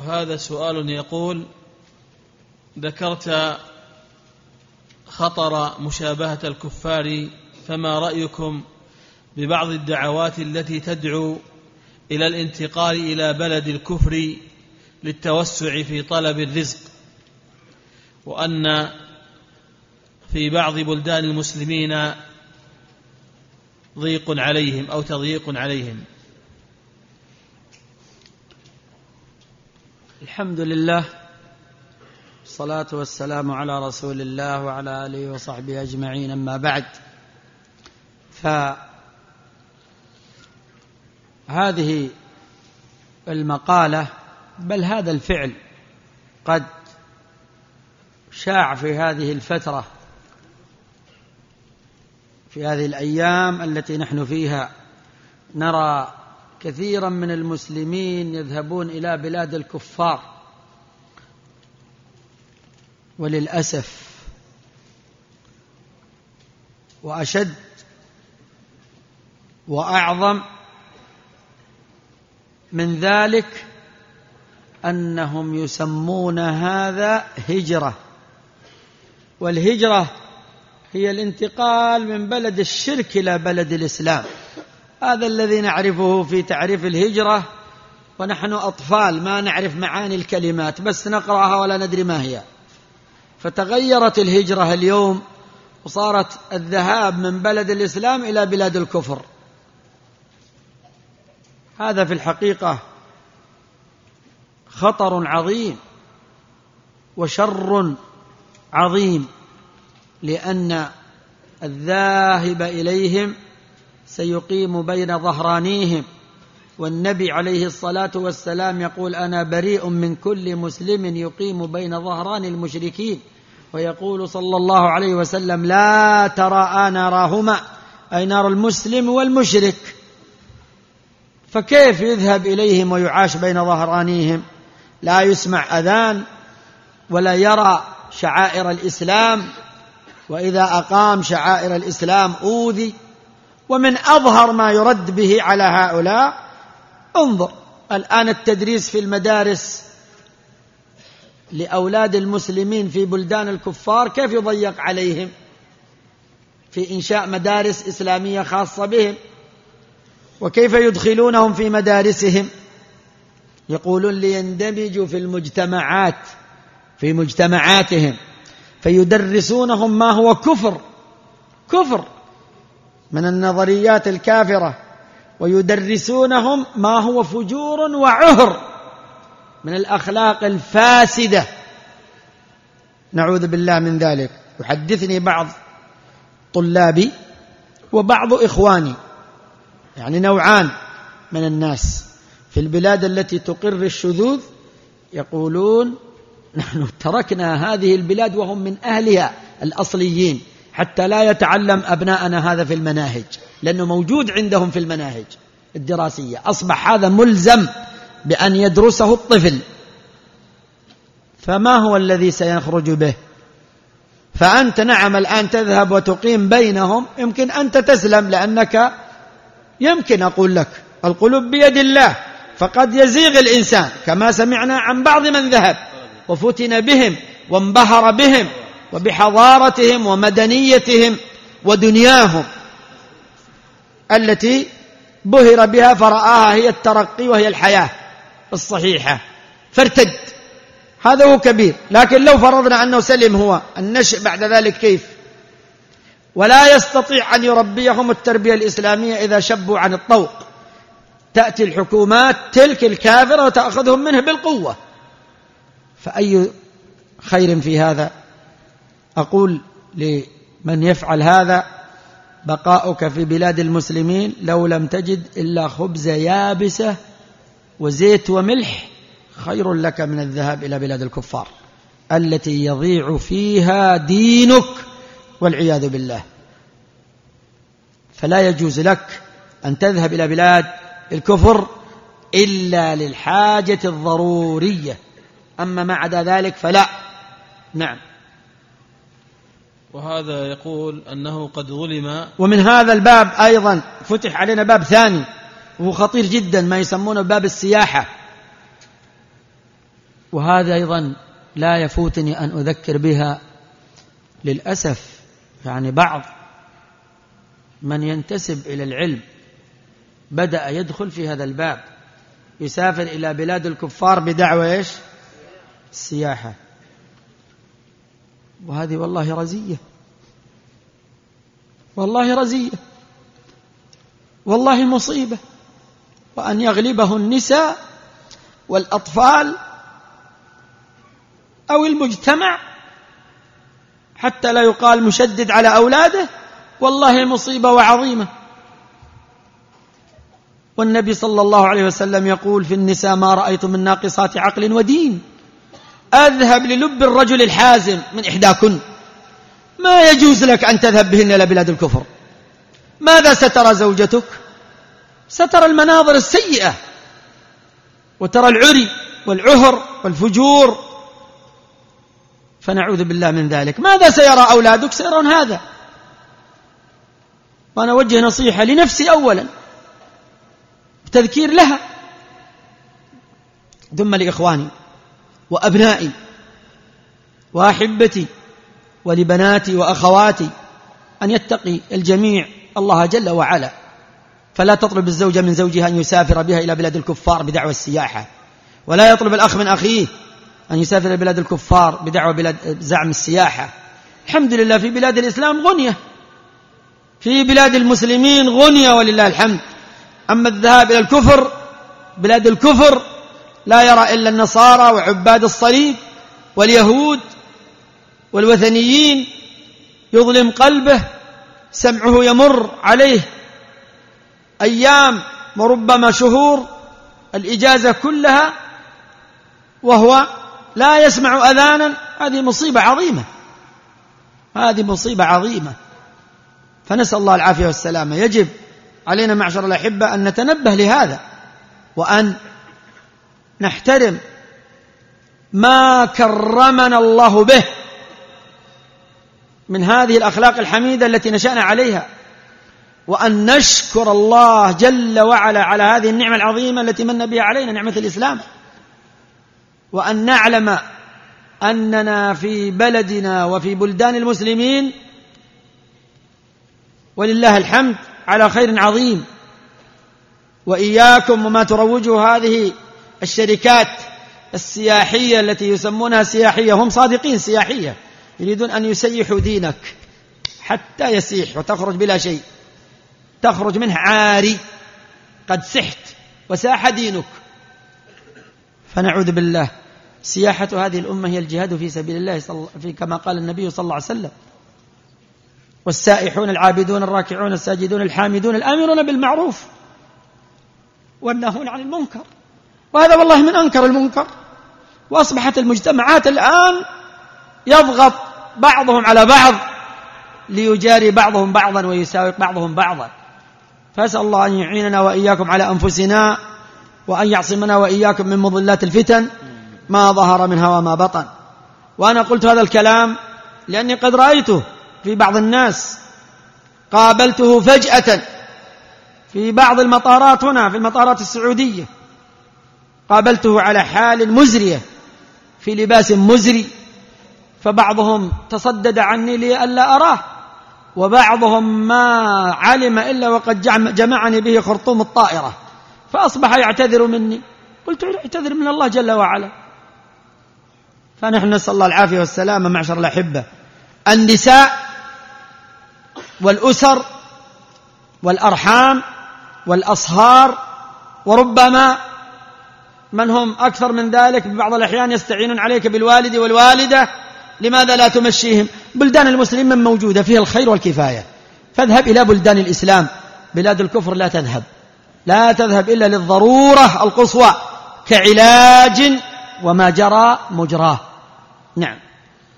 وهذا سؤال يقول ذكرت خطر مشابهة الكفار فما رأيكم ببعض الدعوات التي تدعو إلى الانتقال إلى بلد الكفر للتوسع في طلب الرزق؟ وأن في بعض بلدان المسلمين ضيق عليهم أو تضييق عليهم. الحمد لله الصلاة والسلام على رسول الله وعلى آله وصحبه أجمعين أما بعد. فهذه المقالة بل هذا الفعل قد شاع في هذه الفترة في هذه الأيام التي نحن فيها نرى كثيرا من المسلمين يذهبون إلى بلاد الكفار. وللأسف وأشد وأعظم من ذلك أنهم يسمون هذا هجرة. والهجرة هي الانتقال من بلد الشرك إلى بلد الإسلام. هذا الذي نعرفه في تعريف الهجرة ونحن أطفال ما نعرف معاني الكلمات بس نقرأها ولا ندري ما هي. فتغيرت الهجرة اليوم وصارت الذهاب من بلد الإسلام إلى بلاد الكفر. هذا في الحقيقة خطر عظيم وشر عظيم لأن الذاهب إليهم سيقيم بين ظهرانيهم. والنبي عليه الصلاة والسلام يقول أنا بريء من كل مسلم يقيم بين ظهران المشركين. ويقول صلى الله عليه وسلم لا ترى نارهما أي نار المسلم والمشرك. فكيف يذهب إليهم ويعاش بين ظهرانيهم؟ لا يسمع أذان ولا يرى شعائر الإسلام. وإذا أقام شعائر الإسلام أوذي. ومن أظهر ما يرد به على هؤلاء انظر الآن التدريس في المدارس لأولاد المسلمين في بلدان الكفار كيف يضيق عليهم؟ في إنشاء مدارس إسلامية خاصة بهم وكيف يدخلونهم في مدارسهم؟ يقولون ليندمجوا في المجتمعات في مجتمعاتهم فيدرسونهم ما هو كفر كفر. من النظريات الكافرة ويدرسونهم ما هو فجور وعهر من الأخلاق الفاسدة. نعوذ بالله من ذلك. يحدثني بعض طلابي وبعض إخواني يعني نوعان من الناس في البلاد التي تقر الشذوذ يقولون نحن تركنا هذه البلاد وهم من أهلها الأصليين. حتى لا يتعلم أبناءنا هذا في المناهج لأنه موجود عندهم في المناهج الدراسية. أصبح هذا ملزم بأن يدرسه الطفل. فما هو الذي سيخرج به؟ فأنت نعم الآن تذهب وتقيم بينهم يمكن أنت تسلم لأنك يمكن أقول لك القلوب بيد الله فقد يزيغ الإنسان. كما سمعنا عن بعض من ذهب وفتن بهم وانبهر بهم وبحضارتهم ومدنيتهم ودنياهم التي بهر بها فرآها هي الترقي وهي الحياة الصحيحة. فارتد. هذا هو كبير. لكن لو فرضنا أنه سلم هو النشء بعد ذلك كيف؟ ولا يستطيع أن يربيهم التربية الإسلامية إذا شبوا عن الطوق. تأتي الحكومات تلك الكافرة وتأخذهم منه بالقوة. فأي خير في هذا؟ أقول لمن يفعل هذا بقاؤك في بلاد المسلمين لو لم تجد إلا خبز يابسة وزيت وملح خير لك من الذهاب إلى بلاد الكفار التي يضيع فيها دينك والعياذ بالله. فلا يجوز لك أن تذهب إلى بلاد الكفر إلا للحاجة الضرورية. أما ما عدا ذلك فلا. نعم. وهذا يقول أنه قد ظلم. ومن هذا الباب أيضا فتح علينا باب ثاني وهو خطير جدا ما يسمونه باب السياحة. وهذا أيضا لا يفوتني أن أذكر بها للأسف يعني بعض من ينتسب إلى العلم بدأ يدخل في هذا الباب يسافر إلى بلاد الكفار بدعوة إيش؟ السياحة وهذه والله رزية. والله رزية. والله مصيبة. وأن يغلبه النساء والأطفال أو المجتمع حتى لا يقال مشدد على أولاده. والله مصيبة وعظيمة. والنبي صلى الله عليه وسلم يقول في النساء ما رأيت من ناقصات عقل ودين. أذهب للب الرجل الحازم من إحداكن. ما يجوز لك أن تذهب بهن إلى بلاد الكفر. ماذا سترى زوجتك؟ سترى المناظر السيئة وترى العري والعهر والفجور. فنعوذ بالله من ذلك. ماذا سيرى أولادك؟ سيرون هذا. وأنا أوجه نصيحة لنفسي أولا تذكير لها. ثم لإخواني. وأبنائي وأحبتي ولبناتي وأخواتي أن يتقي الجميع الله جل وعلا. فلا تطلب الزوجة من زوجها أن يسافر بها إلى بلاد الكفار بدعوى السياحة. ولا يطلب الأخ من أخيه أن يسافر إلى بلاد الكفار بدعوى بلاد زعم السياحة. الحمد لله في بلاد الإسلام غنية. في بلاد المسلمين غنية ولله الحمد. أما الذهاب إلى الكفر بلاد الكفر لا يرى إلا النصارى وعباد الصليب واليهود والوثنيين يظلم قلبه سمعه يمر عليه. أيام وربما شهور الإجازة كلها وهو لا يسمع أذانا هذه مصيبة عظيمة. هذه مصيبة عظيمة. فنسأل الله العافية والسلامة. يجب علينا معشر الأحبة أن نتنبه لهذا وأن نحترم ما كرمنا الله به من هذه الأخلاق الحميدة التي نشأنا عليها وأن نشكر الله جل وعلا على هذه النعمة العظيمة التي من بها علينا نعمة الإسلام. وأن نعلم أننا في بلدنا وفي بلدان المسلمين ولله الحمد على خير عظيم. وإياكم وما تروجه هذه الشركات السياحية التي يسمونها سياحية هم صادقين سياحية يريدون أن يسيحوا دينك حتى يسيح وتخرج بلا شيء. تخرج منه عاري قد سحت وساح دينك. فنعوذ بالله. سياحة هذه الأمة هي الجهاد في سبيل الله في كما قال النبي صلى الله عليه وسلم. والسائحون العابدون الراكعون الساجدون الحامدون الآمرون بالمعروف والناهون عن المنكر. وهذا والله من أنكر المنكر. وأصبحت المجتمعات الآن يضغط بعضهم على بعض ليجاري بعضهم بعضا ويساوق بعضهم بعضا. فأسأل الله أن يعيننا وإياكم على أنفسنا وأن يعصمنا وإياكم من مضلات الفتن. ما ظهر منها وما بطن. وأنا قلت هذا الكلام لأني قد رأيته في بعض الناس. قابلته فجأة في بعض المطارات هنا في المطارات السعودية. قابلته على حال مزرية في لباس مزري فبعضهم تصدد عني لئلا أراه وبعضهم ما علم إلا وقد جمعني به خرطوم الطائرة فأصبح يعتذر مني. قلت اعتذر من الله جل وعلا. فنحن نسأل الله العافية والسلامة معشر الأحبة. النساء والأسر والأرحام والأصهار وربما من هم أكثر من ذلك؟ ببعض الأحيان يستعينون عليك بالوالد والوالدة. لماذا لا تمشيهم؟ بلدان المسلمين موجودة فيها الخير والكفاية. فاذهب إلى بلدان الإسلام. بلاد الكفر لا تذهب. لا تذهب إلا للضرورة القصوى كعلاج وما جرى مجراه. نعم.